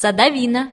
садовина.